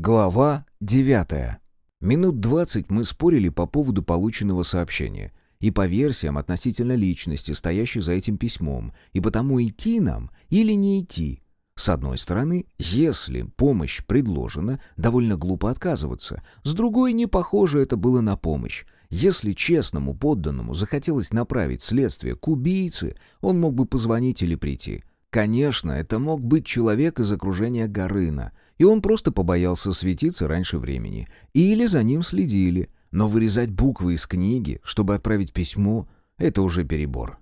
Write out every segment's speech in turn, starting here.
Глава 9. Минут 20 мы спорили по поводу полученного сообщения и по версиям относительно личности, стоящей за этим письмом, и потому идти нам или не идти. С одной стороны, если помощь предложена, довольно глупо отказываться. С другой, не похоже это было на помощь. Если честному подданному захотелось направить следствие к убийце, он мог бы позвонить или прийти. Конечно, это мог быть человек из окружения Горына, и он просто побоялся светиться раньше времени. Или за ним следили. Но вырезать буквы из книги, чтобы отправить письмо, это уже перебор.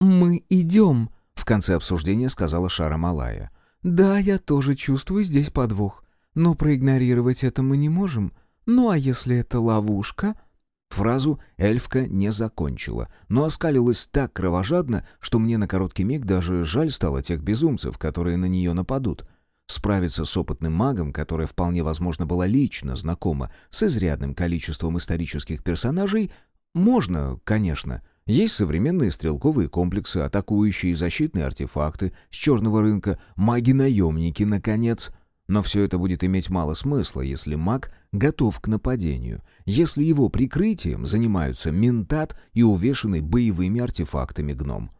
«Мы идем», — в конце обсуждения сказала Шара Малая. «Да, я тоже чувствую здесь подвох. Но проигнорировать это мы не можем. Ну а если это ловушка?» Фразу эльфка не закончила, но оскалилась так кровожадно, что мне на короткий миг даже жаль стало тех безумцев, которые на нее нападут. Справиться с опытным магом, которая вполне возможно была лично знакома с изрядным количеством исторических персонажей, можно, конечно. Есть современные стрелковые комплексы, атакующие защитные артефакты с черного рынка, маги-наемники, наконец — но все это будет иметь мало смысла, если маг готов к нападению, если его прикрытием занимаются ментат и увешанный боевыми артефактами гном.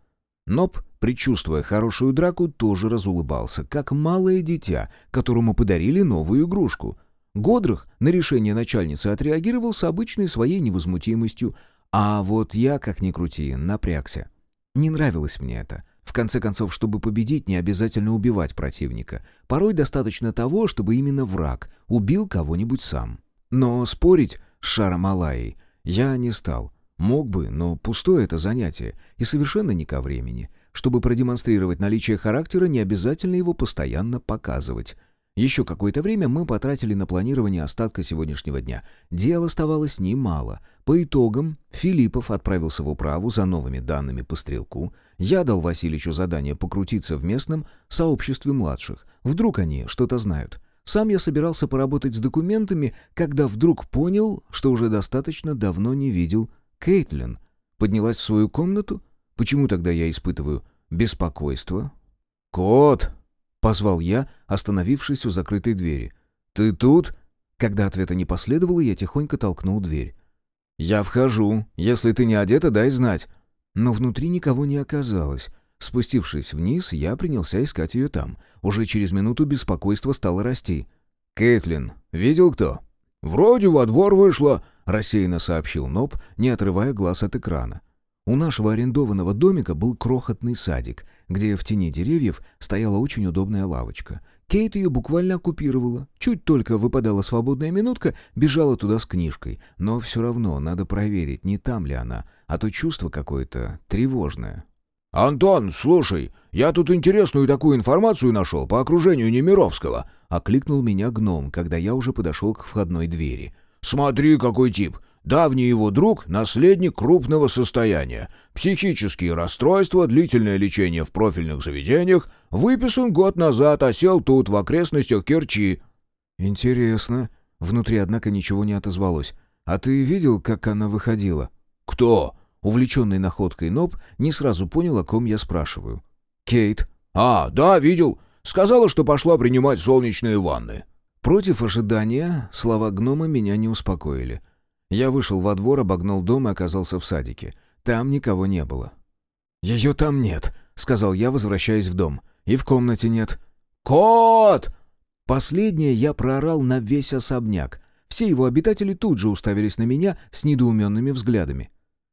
Ноб, предчувствуя хорошую драку, тоже разулыбался, как малое дитя, которому подарили новую игрушку. Годрых на решение начальницы отреагировал с обычной своей невозмутимостью, а вот я, как ни крути, напрягся. Не нравилось мне это. В конце концов, чтобы победить, не обязательно убивать противника. Порой достаточно того, чтобы именно враг убил кого-нибудь сам. Но спорить с Шаром Алаей я не стал. Мог бы, но пустое это занятие и совершенно не ко времени. Чтобы продемонстрировать наличие характера, не обязательно его постоянно показывать. Еще какое-то время мы потратили на планирование остатка сегодняшнего дня. Дел оставалось немало. По итогам Филиппов отправился в управу за новыми данными по стрелку. Я дал Васильичу задание покрутиться в местном сообществе младших. Вдруг они что-то знают. Сам я собирался поработать с документами, когда вдруг понял, что уже достаточно давно не видел Кейтлин. Поднялась в свою комнату? Почему тогда я испытываю беспокойство? «Кот!» Позвал я, остановившись у закрытой двери. «Ты тут?» Когда ответа не последовало, я тихонько толкнул дверь. «Я вхожу. Если ты не одета, дай знать». Но внутри никого не оказалось. Спустившись вниз, я принялся искать ее там. Уже через минуту беспокойство стало расти. «Кэтлин, видел кто?» «Вроде во двор вышла», — рассеянно сообщил Ноб, не отрывая глаз от экрана. У нашего арендованного домика был крохотный садик, где в тени деревьев стояла очень удобная лавочка. Кейт ее буквально оккупировала. Чуть только выпадала свободная минутка, бежала туда с книжкой. Но все равно надо проверить, не там ли она, а то чувство какое-то тревожное. «Антон, слушай, я тут интересную такую информацию нашел по окружению Немировского», — окликнул меня гном, когда я уже подошел к входной двери. «Смотри, какой тип! Давний его друг – наследник крупного состояния. Психические расстройства, длительное лечение в профильных заведениях. Выписан год назад, а сел тут, в окрестностях Керчи». «Интересно». Внутри, однако, ничего не отозвалось. «А ты видел, как она выходила?» «Кто?» Увлеченный находкой Ноб не сразу понял, о ком я спрашиваю. «Кейт». «А, да, видел. Сказала, что пошла принимать солнечные ванны». Против ожидания слова гнома меня не успокоили. Я вышел во двор, обогнул дом и оказался в садике. Там никого не было. «Ее там нет», — сказал я, возвращаясь в дом. «И в комнате нет». «Кот!» Последнее я проорал на весь особняк. Все его обитатели тут же уставились на меня с недоуменными взглядами.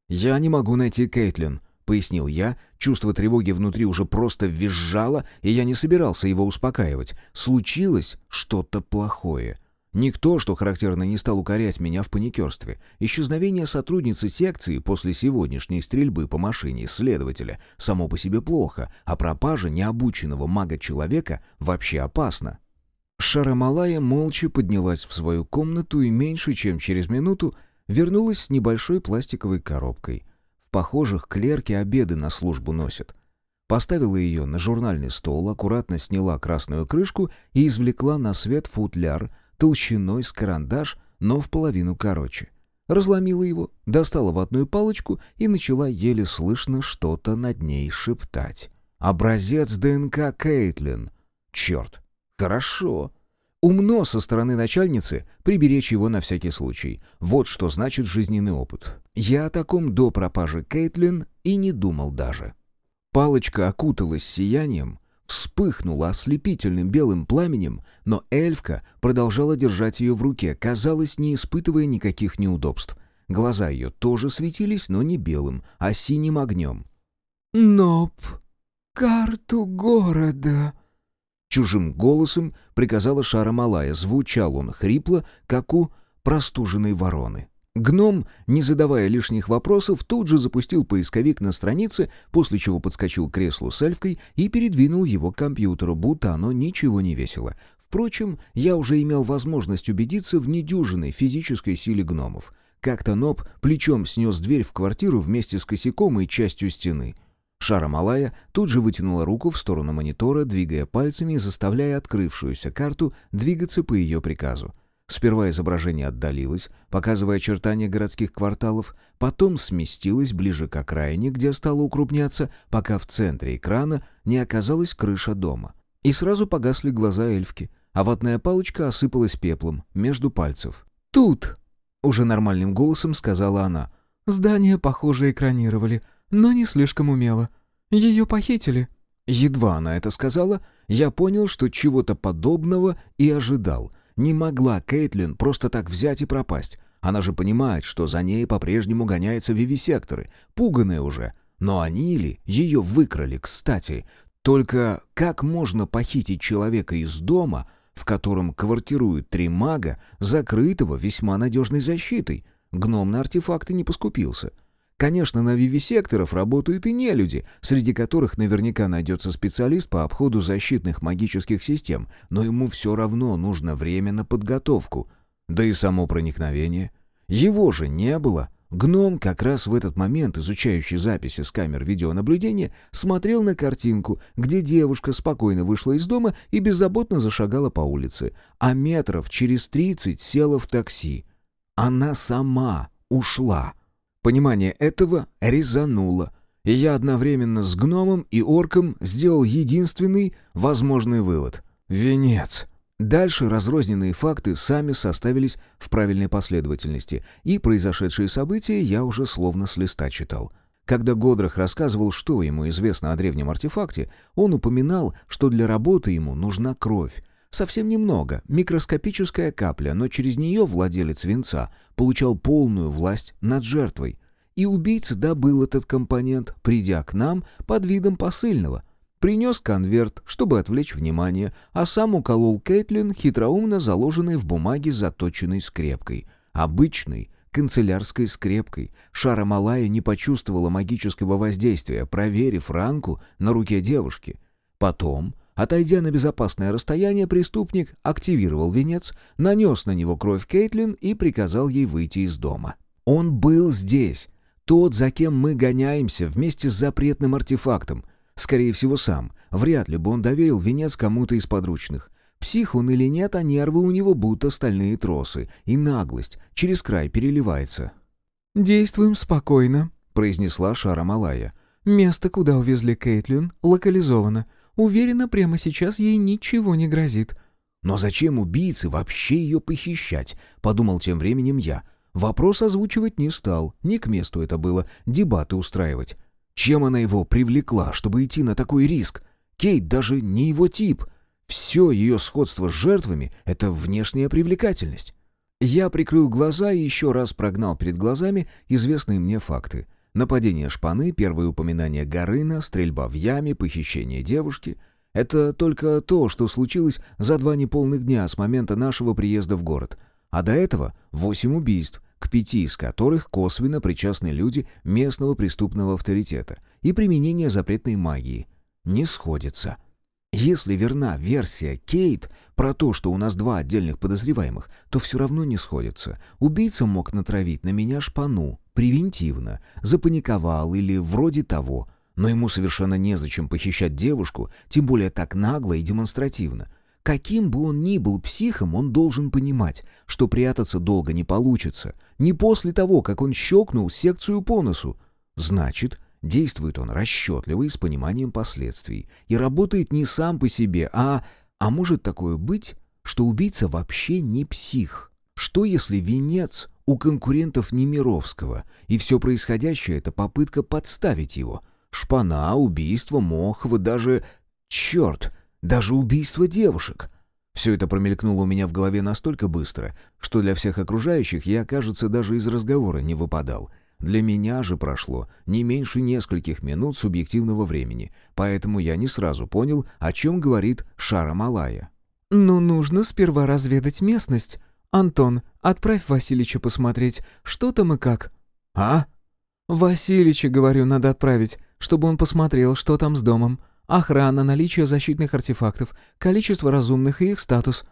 «Я не могу найти Кейтлин», — пояснил я. Чувство тревоги внутри уже просто визжало, и я не собирался его успокаивать. Случилось что-то плохое. Никто, что характерно, не стал укорять меня в паникерстве. Исчезновение сотрудницы секции после сегодняшней стрельбы по машине следователя само по себе плохо, а пропажа необученного мага-человека вообще опасна. Шарамалая молча поднялась в свою комнату и меньше чем через минуту вернулась с небольшой пластиковой коробкой. В похожих клерки обеды на службу носят. Поставила ее на журнальный стол, аккуратно сняла красную крышку и извлекла на свет футляр толщиной с карандаш, но в половину короче. Разломила его, достала ватную палочку и начала еле слышно что-то над ней шептать. «Образец ДНК Кейтлин». «Черт! Хорошо!» Умно со стороны начальницы приберечь его на всякий случай. Вот что значит жизненный опыт. Я о таком до пропажи Кейтлин и не думал даже. Палочка окуталась сиянием, вспыхнула ослепительным белым пламенем, но эльфка продолжала держать ее в руке, казалось, не испытывая никаких неудобств. Глаза ее тоже светились, но не белым, а синим огнем. «Ноп, карту города», Чужим голосом приказала Шара Малая. Звучал он хрипло, как у простуженной вороны. Гном, не задавая лишних вопросов, тут же запустил поисковик на странице, после чего подскочил к креслу с эльфкой и передвинул его к компьютеру, будто оно ничего не весило. Впрочем, я уже имел возможность убедиться в недюжинной физической силе гномов. Как-то Ноб плечом снес дверь в квартиру вместе с косяком и частью стены — Шара Малая тут же вытянула руку в сторону монитора, двигая пальцами и заставляя открывшуюся карту двигаться по ее приказу. Сперва изображение отдалилось, показывая очертания городских кварталов, потом сместилось ближе к окраине, где стало укрупняться, пока в центре экрана не оказалась крыша дома. И сразу погасли глаза эльфки, а ватная палочка осыпалась пеплом между пальцев. «Тут!» — уже нормальным голосом сказала она. «Здание, похоже, экранировали, но не слишком умело. Ее похитили». Едва она это сказала, я понял, что чего-то подобного и ожидал. Не могла Кейтлин просто так взять и пропасть. Она же понимает, что за ней по-прежнему гоняются вивисекторы, пуганые уже. Но они ли ее выкрали, кстати? Только как можно похитить человека из дома, в котором квартируют три мага, закрытого весьма надежной защитой? Гном на артефакты не поскупился. Конечно, на вивисекторов работают и не люди, среди которых наверняка найдется специалист по обходу защитных магических систем, но ему все равно нужно время на подготовку. Да и само проникновение. Его же не было. Гном, как раз в этот момент изучающий записи с камер видеонаблюдения, смотрел на картинку, где девушка спокойно вышла из дома и беззаботно зашагала по улице, а метров через тридцать села в такси. Она сама ушла. Понимание этого резануло, и я одновременно с гномом и орком сделал единственный возможный вывод — венец. Дальше разрозненные факты сами составились в правильной последовательности, и произошедшие события я уже словно с листа читал. Когда Годрах рассказывал, что ему известно о древнем артефакте, он упоминал, что для работы ему нужна кровь, Совсем немного, микроскопическая капля, но через нее владелец венца получал полную власть над жертвой. И убийца добыл этот компонент, придя к нам под видом посыльного. Принес конверт, чтобы отвлечь внимание, а сам уколол Кейтлин хитроумно заложенной в бумаге заточенной скрепкой. Обычной, канцелярской скрепкой. Шара Малая не почувствовала магического воздействия, проверив ранку на руке девушки. Потом Отойдя на безопасное расстояние, преступник активировал венец, нанес на него кровь Кейтлин и приказал ей выйти из дома. Он был здесь. Тот, за кем мы гоняемся, вместе с запретным артефактом. Скорее всего, сам. Вряд ли бы он доверил венец кому-то из подручных. Псих он или нет, а нервы у него будто стальные тросы. И наглость через край переливается. «Действуем спокойно», — произнесла Шара Малая. «Место, куда увезли Кейтлин, локализовано. Уверена, прямо сейчас ей ничего не грозит». «Но зачем убийце вообще ее похищать?» — подумал тем временем я. Вопрос озвучивать не стал, не к месту это было, дебаты устраивать. Чем она его привлекла, чтобы идти на такой риск? Кейт даже не его тип. Все ее сходство с жертвами — это внешняя привлекательность. Я прикрыл глаза и еще раз прогнал перед глазами известные мне факты — Нападение шпаны, первое упоминание Горына, стрельба в яме, похищение девушки — это только то, что случилось за два неполных дня с момента нашего приезда в город. А до этого восемь убийств, к пяти из которых косвенно причастны люди местного преступного авторитета и применение запретной магии. Не сходится. Если верна версия Кейт про то, что у нас два отдельных подозреваемых, то все равно не сходится. Убийца мог натравить на меня шпану, превентивно, запаниковал или вроде того, но ему совершенно незачем похищать девушку, тем более так нагло и демонстративно. Каким бы он ни был психом, он должен понимать, что прятаться долго не получится, не после того, как он щелкнул секцию по носу. Значит, действует он расчетливо и с пониманием последствий, и работает не сам по себе, а... А может такое быть, что убийца вообще не псих. Что если венец у конкурентов Немировского, и все происходящее — это попытка подставить его? Шпана, убийство, Мохова, даже... Черт, даже убийство девушек. Все это промелькнуло у меня в голове настолько быстро, что для всех окружающих я, кажется, даже из разговора не выпадал. Для меня же прошло не меньше нескольких минут субъективного времени, поэтому я не сразу понял, о чем говорит Шара Малая. «Но нужно сперва разведать местность. Антон, отправь Васильича посмотреть, что там и как». «А?» «Василича, говорю, надо отправить, чтобы он посмотрел, что там с домом. Охрана, наличие защитных артефактов, количество разумных и их статус».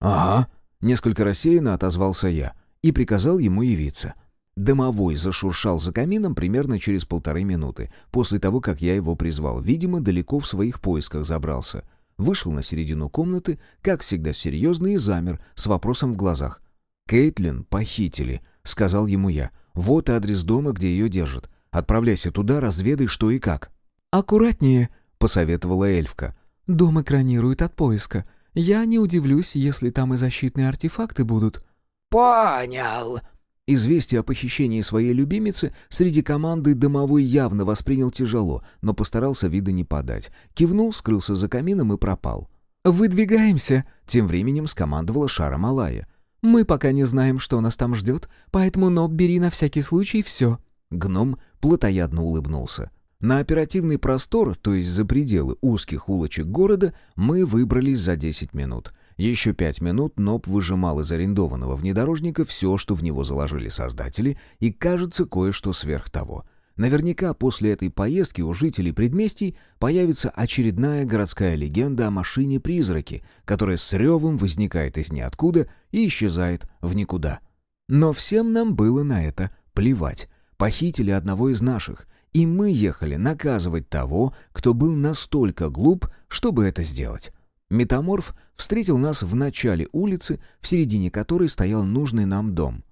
«Ага», — несколько рассеянно отозвался я и приказал ему явиться. Домовой зашуршал за камином примерно через полторы минуты, после того, как я его призвал. Видимо, далеко в своих поисках забрался. Вышел на середину комнаты, как всегда серьезный, и замер, с вопросом в глазах. «Кейтлин похитили», — сказал ему я. «Вот адрес дома, где ее держат. Отправляйся туда, разведай, что и как». «Аккуратнее», — посоветовала эльфка. «Дом экранирует от поиска. Я не удивлюсь, если там и защитные артефакты будут». «Понял», Известие о похищении своей любимицы среди команды домовой явно воспринял тяжело, но постарался вида не подать. Кивнул, скрылся за камином и пропал. «Выдвигаемся!» — тем временем скомандовала Шара Малая. «Мы пока не знаем, что нас там ждет, поэтому, но бери на всякий случай все». Гном плотоядно улыбнулся. На оперативный простор, то есть за пределы узких улочек города, мы выбрались за 10 минут — еще пять минут Ноб выжимал из арендованного внедорожника все, что в него заложили создатели, и, кажется, кое-что сверх того. Наверняка после этой поездки у жителей предместий появится очередная городская легенда о машине-призраке, которая с ревом возникает из ниоткуда и исчезает в никуда. Но всем нам было на это плевать. Похитили одного из наших, и мы ехали наказывать того, кто был настолько глуп, чтобы это сделать. Метаморф встретил нас в начале улицы, в середине которой стоял нужный нам дом.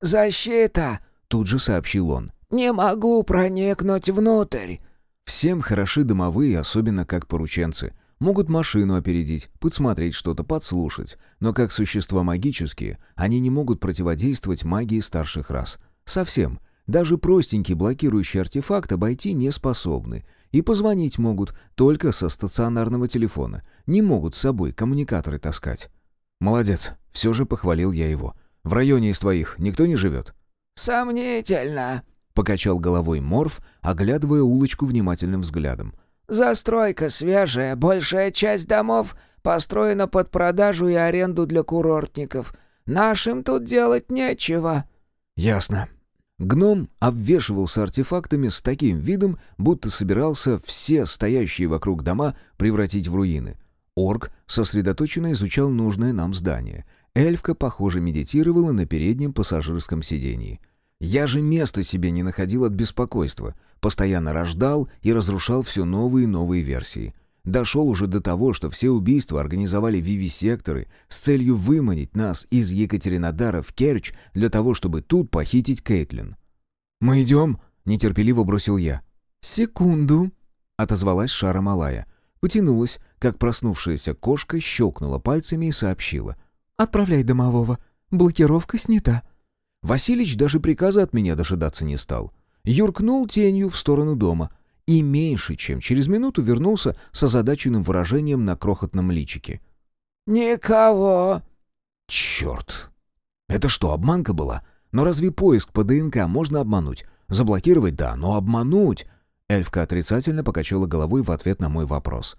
«Защита!» — тут же сообщил он. «Не могу проникнуть внутрь!» Всем хороши домовые, особенно как порученцы. Могут машину опередить, подсмотреть что-то, подслушать. Но как существа магические, они не могут противодействовать магии старших рас. Совсем. Даже простенький блокирующий артефакт обойти не способны. И позвонить могут только со стационарного телефона. Не могут с собой коммуникаторы таскать. «Молодец», — все же похвалил я его. «В районе из твоих никто не живет?» «Сомнительно», — покачал головой Морф, оглядывая улочку внимательным взглядом. «Застройка свежая, большая часть домов построена под продажу и аренду для курортников. Нашим тут делать нечего». «Ясно», Гном обвешивался артефактами с таким видом, будто собирался все стоящие вокруг дома превратить в руины. Орк сосредоточенно изучал нужное нам здание. Эльфка, похоже, медитировала на переднем пассажирском сидении. Я же места себе не находил от беспокойства. Постоянно рождал и разрушал все новые и новые версии. Дошел уже до того, что все убийства организовали вивисекторы с целью выманить нас из Екатеринодара в Керчь для того, чтобы тут похитить Кейтлин. «Мы идем?» — нетерпеливо бросил я. «Секунду», — отозвалась Шара Малая. Потянулась, как проснувшаяся кошка, щелкнула пальцами и сообщила. «Отправляй домового. Блокировка снята». Василич даже приказа от меня дожидаться не стал. Юркнул тенью в сторону дома — и меньше чем через минуту вернулся с озадаченным выражением на крохотном личике. «Никого!» «Черт! Это что, обманка была? Но разве поиск по ДНК можно обмануть? Заблокировать — да, но обмануть...» Эльфка отрицательно покачала головой в ответ на мой вопрос.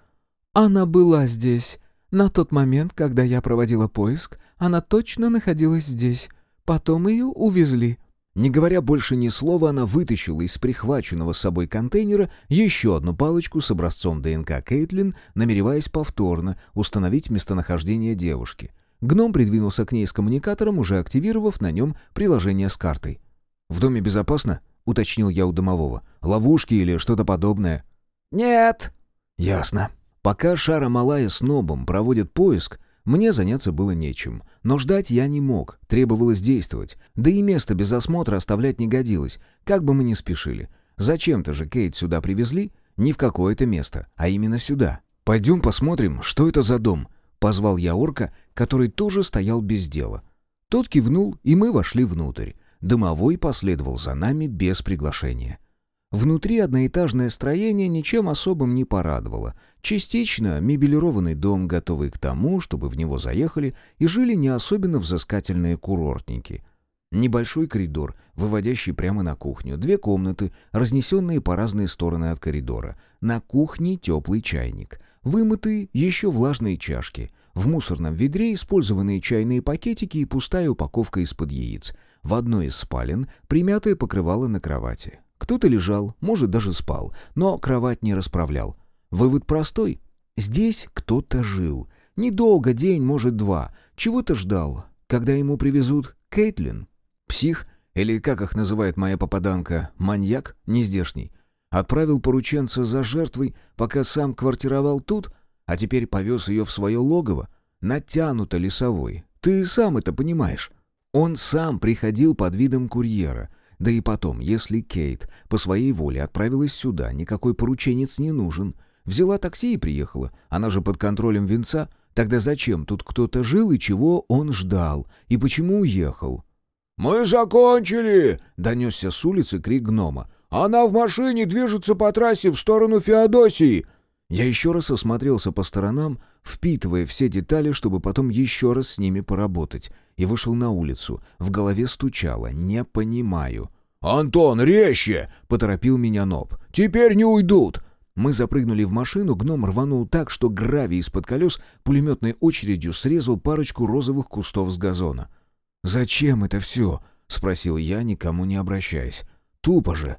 «Она была здесь. На тот момент, когда я проводила поиск, она точно находилась здесь. Потом ее увезли». Не говоря больше ни слова, она вытащила из прихваченного с собой контейнера еще одну палочку с образцом ДНК Кейтлин, намереваясь повторно установить местонахождение девушки. Гном придвинулся к ней с коммуникатором, уже активировав на нем приложение с картой. «В доме безопасно?» — уточнил я у домового. «Ловушки или что-то подобное?» «Нет». «Ясно. Пока Шара Малая с Нобом проводят поиск, мне заняться было нечем. Но ждать я не мог, требовалось действовать. Да и место без осмотра оставлять не годилось, как бы мы ни спешили. Зачем-то же Кейт сюда привезли? Не в какое-то место, а именно сюда. «Пойдем посмотрим, что это за дом», Позвал я орка, который тоже стоял без дела. Тот кивнул, и мы вошли внутрь. Домовой последовал за нами без приглашения. Внутри одноэтажное строение ничем особым не порадовало. Частично мебелированный дом, готовый к тому, чтобы в него заехали и жили не особенно взыскательные курортники. Небольшой коридор, выводящий прямо на кухню. Две комнаты, разнесенные по разные стороны от коридора. На кухне теплый чайник. Вымытые, еще влажные чашки. В мусорном ведре использованные чайные пакетики и пустая упаковка из-под яиц. В одной из спален примятое покрывало на кровати. Кто-то лежал, может, даже спал, но кровать не расправлял. Вывод простой. Здесь кто-то жил. Недолго, день, может, два. Чего-то ждал. Когда ему привезут Кейтлин? Псих? Или, как их называет моя попаданка, маньяк? Нездешний. Отправил порученца за жертвой, пока сам квартировал тут, а теперь повез ее в свое логово? Натянуто лесовой. Ты сам это понимаешь. Он сам приходил под видом курьера — да и потом, если Кейт по своей воле отправилась сюда, никакой порученец не нужен. Взяла такси и приехала. Она же под контролем венца. Тогда зачем тут кто-то жил и чего он ждал? И почему уехал? «Мы закончили!» — донесся с улицы крик гнома. «Она в машине движется по трассе в сторону Феодосии!» Я еще раз осмотрелся по сторонам, впитывая все детали, чтобы потом еще раз с ними поработать, и вышел на улицу. В голове стучало «Не понимаю». «Антон, резче!» — поторопил меня Ноб. «Теперь не уйдут!» Мы запрыгнули в машину, гном рванул так, что гравий из-под колес пулеметной очередью срезал парочку розовых кустов с газона. «Зачем это все?» — спросил я, никому не обращаясь. «Тупо же!»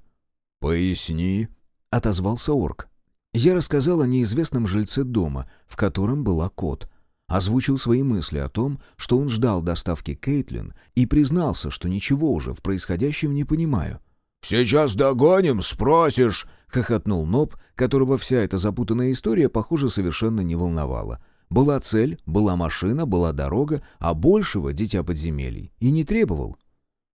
«Поясни», — отозвался орк. Я рассказал о неизвестном жильце дома, в котором была кот. Озвучил свои мысли о том, что он ждал доставки Кейтлин, и признался, что ничего уже в происходящем не понимаю. «Сейчас догоним, спросишь!» — хохотнул Ноб, которого вся эта запутанная история, похоже, совершенно не волновала. Была цель, была машина, была дорога, а большего дитя подземелий и не требовал.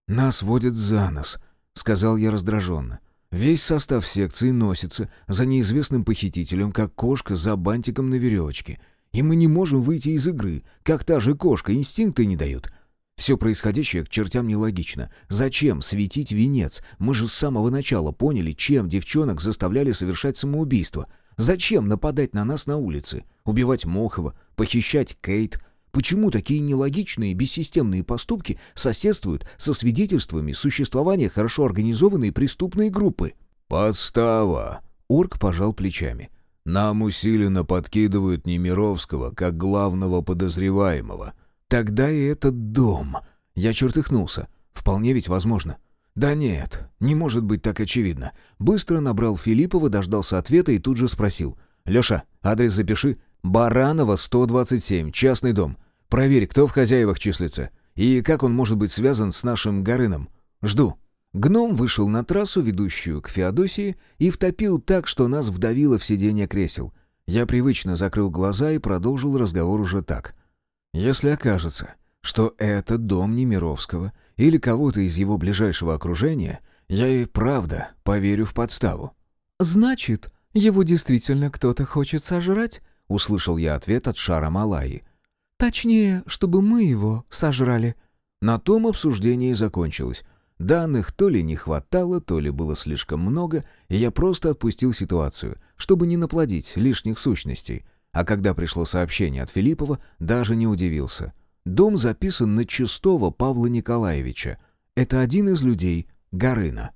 «Нас водят за нос», — сказал я раздраженно. Весь состав секции носится за неизвестным похитителем, как кошка за бантиком на веревочке. И мы не можем выйти из игры, как та же кошка, инстинкты не дают. Все происходящее к чертям нелогично. Зачем светить венец? Мы же с самого начала поняли, чем девчонок заставляли совершать самоубийство. Зачем нападать на нас на улице? Убивать Мохова, похищать Кейт, Почему такие нелогичные, бессистемные поступки соседствуют со свидетельствами существования хорошо организованной преступной группы? «Подстава!» — Орк пожал плечами. «Нам усиленно подкидывают Немировского как главного подозреваемого». «Тогда и этот дом...» Я чертыхнулся. «Вполне ведь возможно». «Да нет, не может быть так очевидно». Быстро набрал Филиппова, дождался ответа и тут же спросил. «Леша, адрес запиши. Баранова, 127, частный дом. Проверь, кто в хозяевах числится. И как он может быть связан с нашим Горыном. Жду». Гном вышел на трассу, ведущую к Феодосии, и втопил так, что нас вдавило в сиденье кресел. Я привычно закрыл глаза и продолжил разговор уже так. «Если окажется, что это дом Немировского или кого-то из его ближайшего окружения, я и правда поверю в подставу». «Значит, его действительно кто-то хочет сожрать?» — услышал я ответ от Шара Малаи. «Точнее, чтобы мы его сожрали». На том обсуждение и закончилось. Данных то ли не хватало, то ли было слишком много, и я просто отпустил ситуацию, чтобы не наплодить лишних сущностей. А когда пришло сообщение от Филиппова, даже не удивился. Дом записан на чистого Павла Николаевича. Это один из людей Горына.